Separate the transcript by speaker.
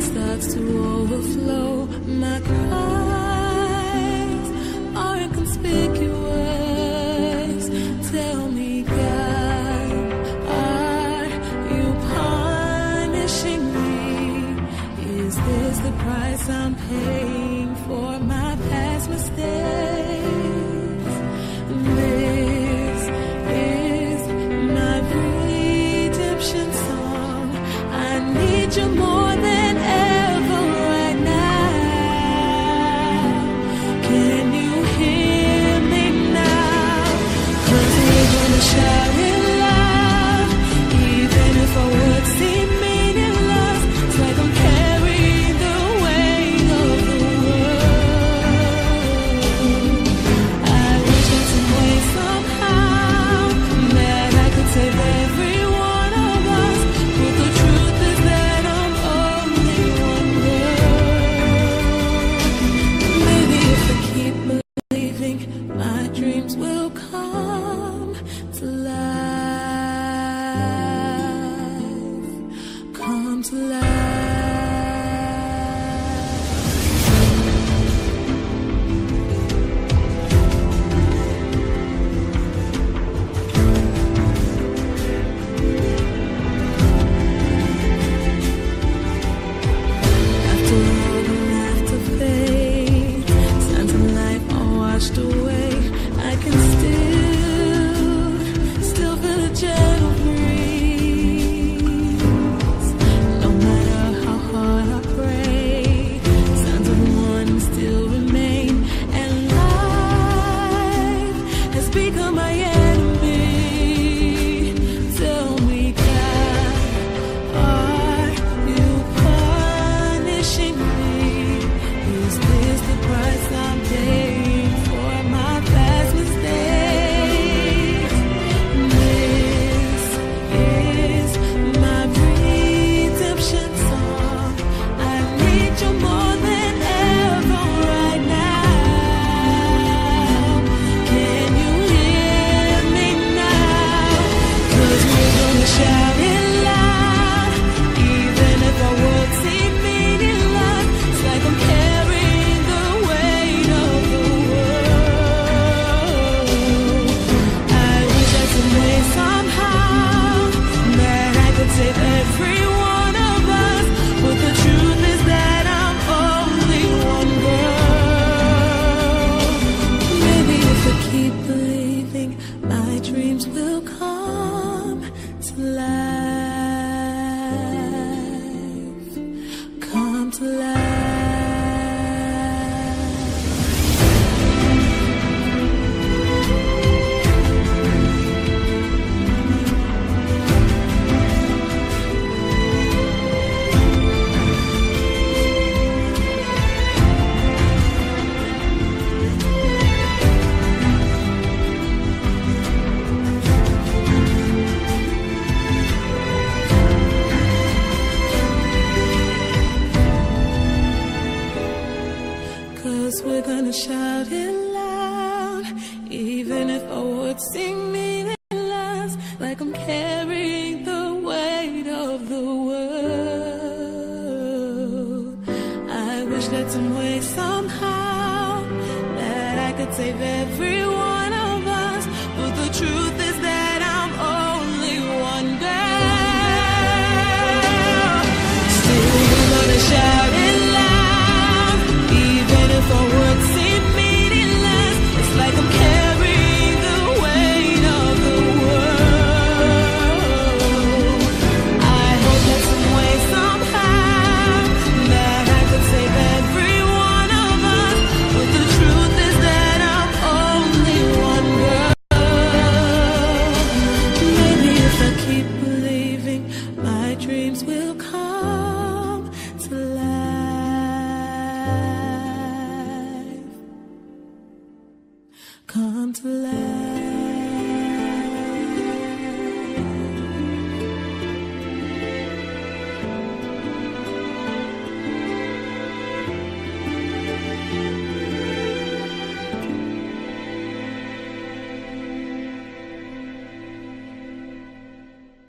Speaker 1: starts to overflow my cup. After all the laughter fades, life washed away. Cause we're gonna shout it loud. Even if I would sing meaningless like I'm carrying the weight of the world. I wish that some way, somehow, that I could save everyone. come to life.